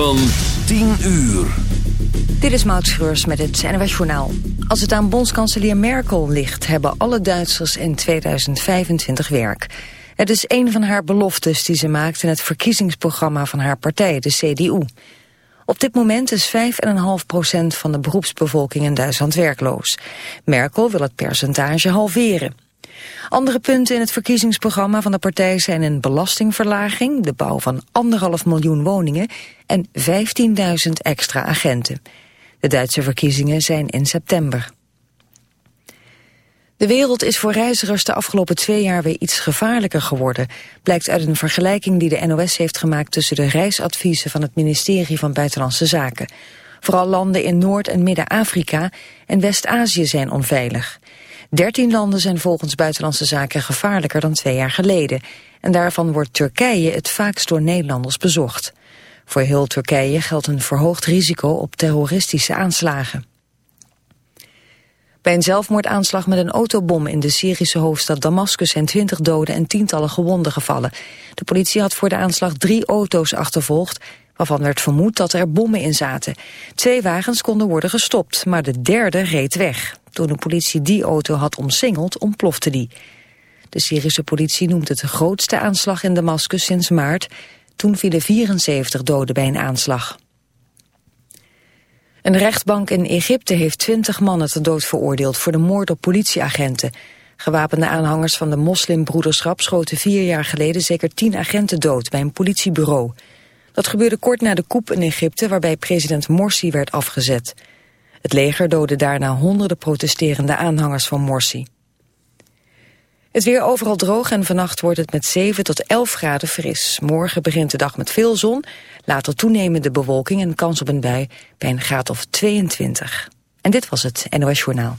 van 10 uur. Dit is Maud Schreurs met het NWS Journaal. Als het aan bondskanselier Merkel ligt... hebben alle Duitsers in 2025 werk. Het is een van haar beloftes die ze maakt... in het verkiezingsprogramma van haar partij, de CDU. Op dit moment is 5,5% van de beroepsbevolking in Duitsland werkloos. Merkel wil het percentage halveren. Andere punten in het verkiezingsprogramma van de partij zijn een belastingverlaging, de bouw van anderhalf miljoen woningen en 15.000 extra agenten. De Duitse verkiezingen zijn in september. De wereld is voor reizigers de afgelopen twee jaar weer iets gevaarlijker geworden, blijkt uit een vergelijking die de NOS heeft gemaakt tussen de reisadviezen van het ministerie van Buitenlandse Zaken. Vooral landen in Noord- en Midden-Afrika en West-Azië zijn onveilig. Dertien landen zijn volgens Buitenlandse Zaken gevaarlijker dan twee jaar geleden. En daarvan wordt Turkije het vaakst door Nederlanders bezocht. Voor heel Turkije geldt een verhoogd risico op terroristische aanslagen. Bij een zelfmoordaanslag met een autobom in de Syrische hoofdstad Damascus zijn twintig doden en tientallen gewonden gevallen. De politie had voor de aanslag drie auto's achtervolgd, waarvan werd vermoed dat er bommen in zaten. Twee wagens konden worden gestopt, maar de derde reed weg. Toen de politie die auto had omsingeld, ontplofte die. De Syrische politie noemt het de grootste aanslag in Damascus sinds maart. Toen vielen 74 doden bij een aanslag. Een rechtbank in Egypte heeft 20 mannen te dood veroordeeld voor de moord op politieagenten. Gewapende aanhangers van de moslimbroederschap schoten vier jaar geleden zeker 10 agenten dood bij een politiebureau. Dat gebeurde kort na de coup in Egypte waarbij president Morsi werd afgezet. Het leger doodde daarna honderden protesterende aanhangers van Morsi. Het weer overal droog en vannacht wordt het met 7 tot 11 graden fris. Morgen begint de dag met veel zon, later toenemende bewolking en kans op een bui bij een graad of 22. En dit was het NOS Journaal.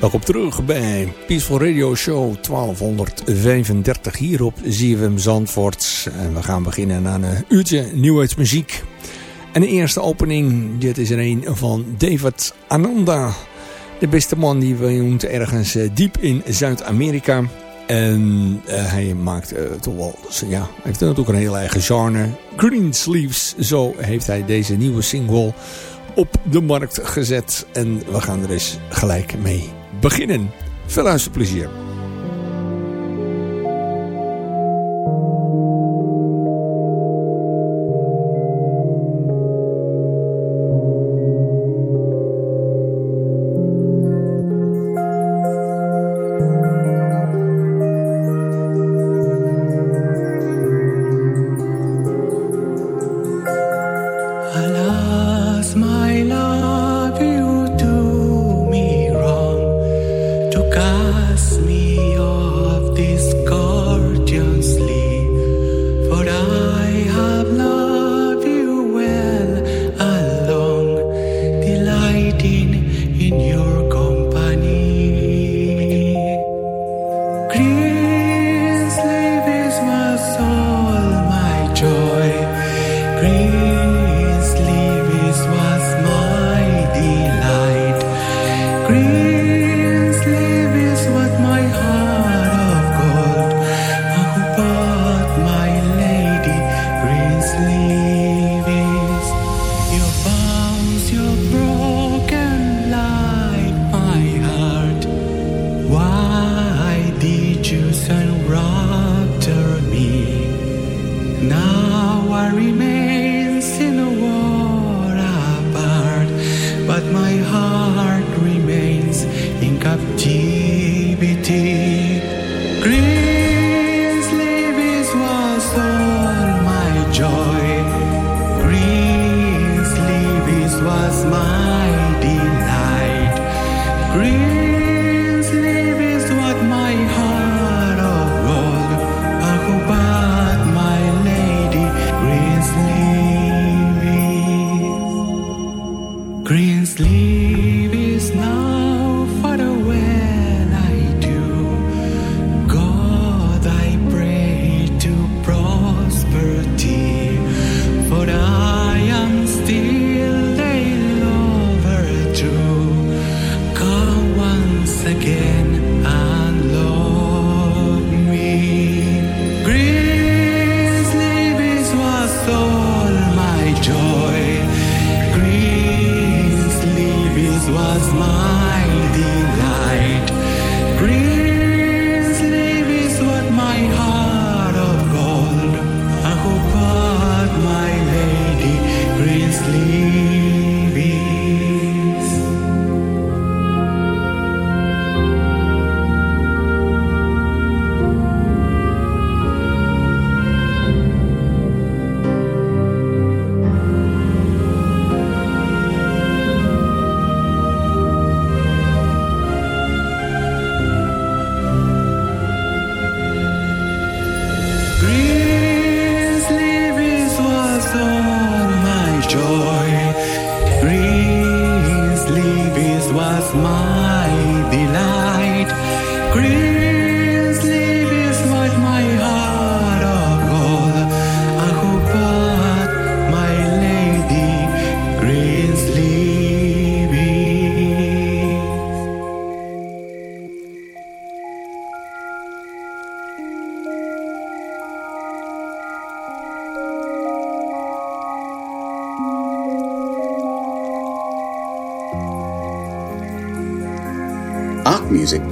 Welkom terug bij Peaceful Radio Show 1235 hier op ZFM Zandvoort. En we gaan beginnen aan een uurtje nieuwheidsmuziek. En de eerste opening, dit is er een van David Ananda. De beste man die woont ergens eh, diep in Zuid-Amerika. En uh, hij maakt uh, toch wel, ja, heeft natuurlijk een heel eigen genre. Green Sleeves, zo heeft hij deze nieuwe single op de markt gezet. En we gaan er eens gelijk mee beginnen. Veel luisterplezier.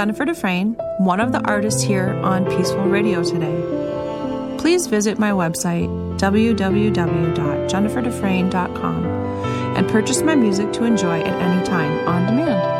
Jennifer Dufresne, one of the artists here on Peaceful Radio today. Please visit my website, www.jenniferdufresne.com, and purchase my music to enjoy at any time on demand.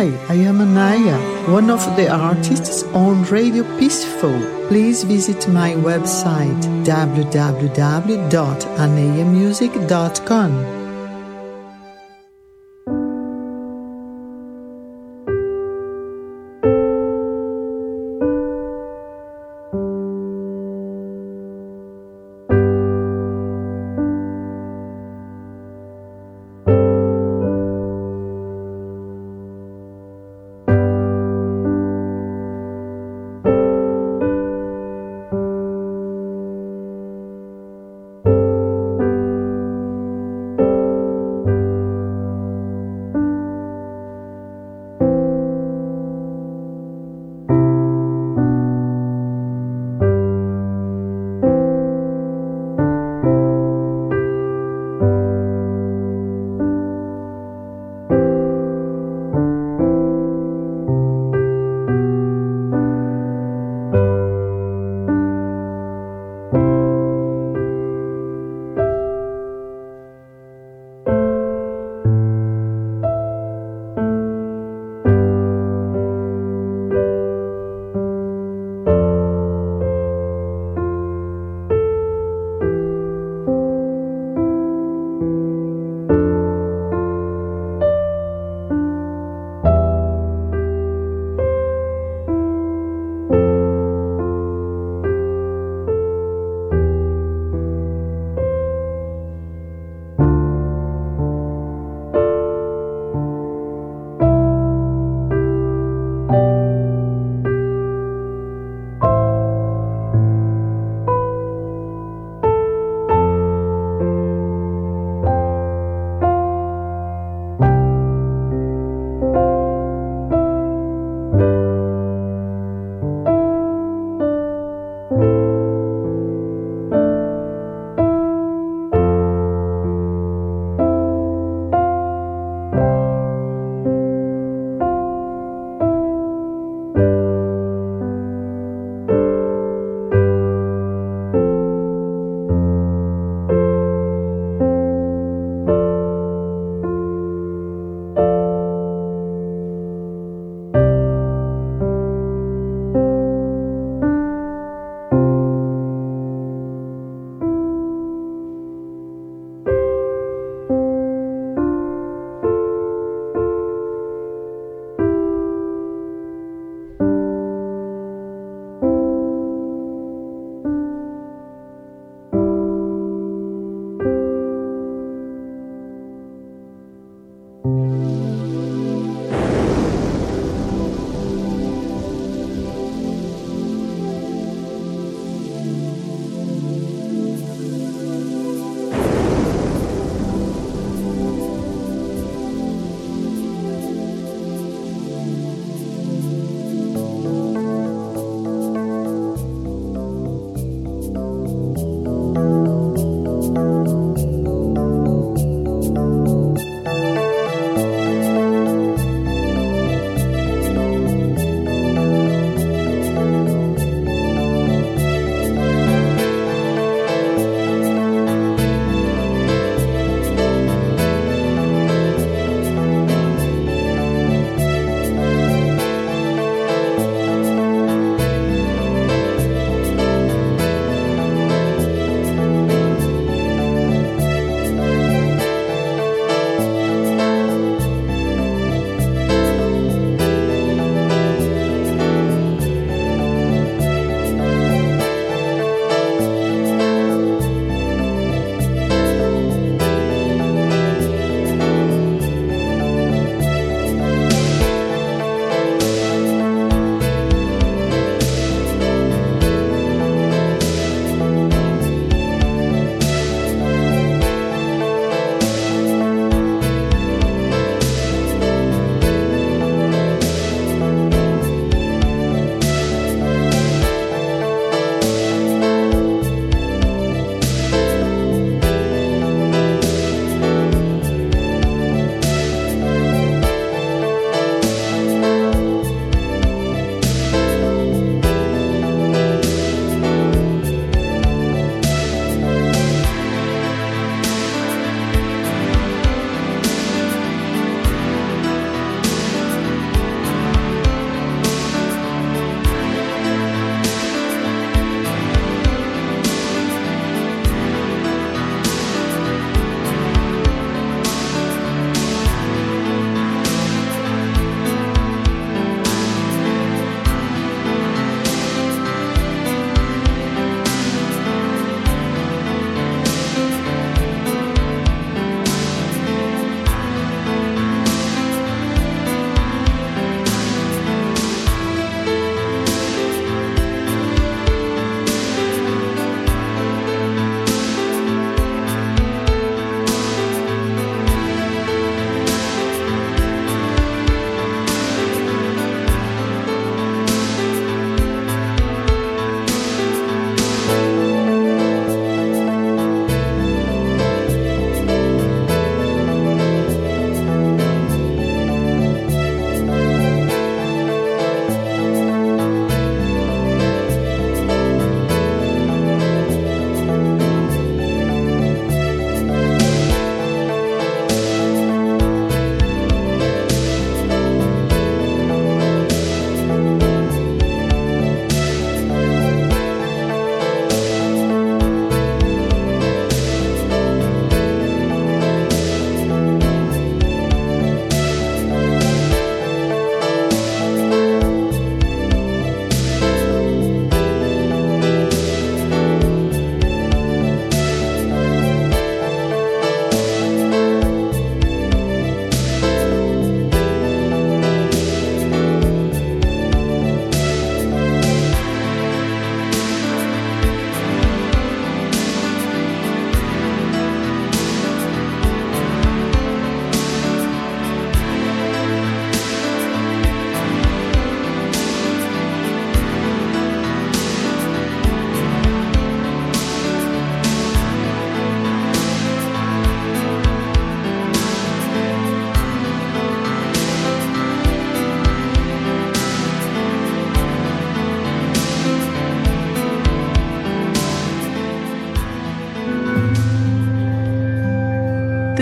Hi, I am Anaya, one of the artists on Radio Peaceful. Please visit my website www.anayamusic.com.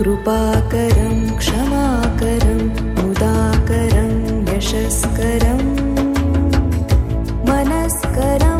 कृपाकरं क्षमाकरं मुदाकरं यशस्करम् मनस्करम्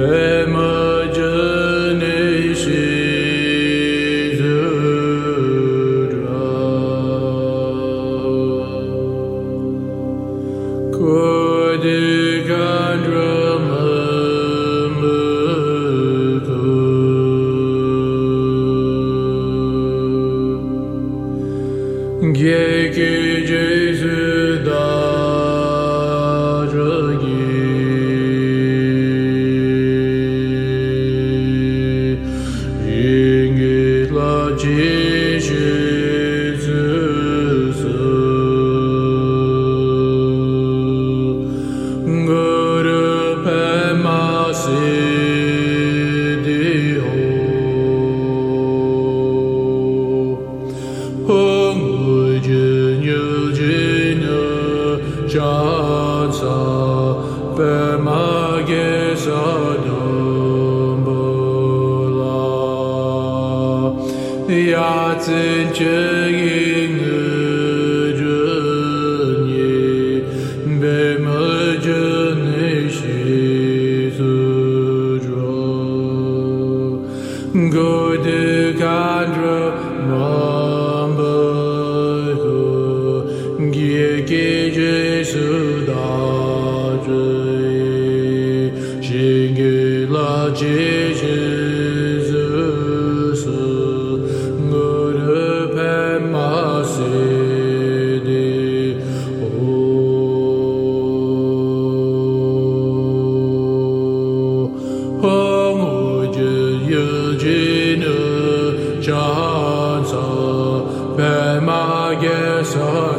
Amen. Yeah.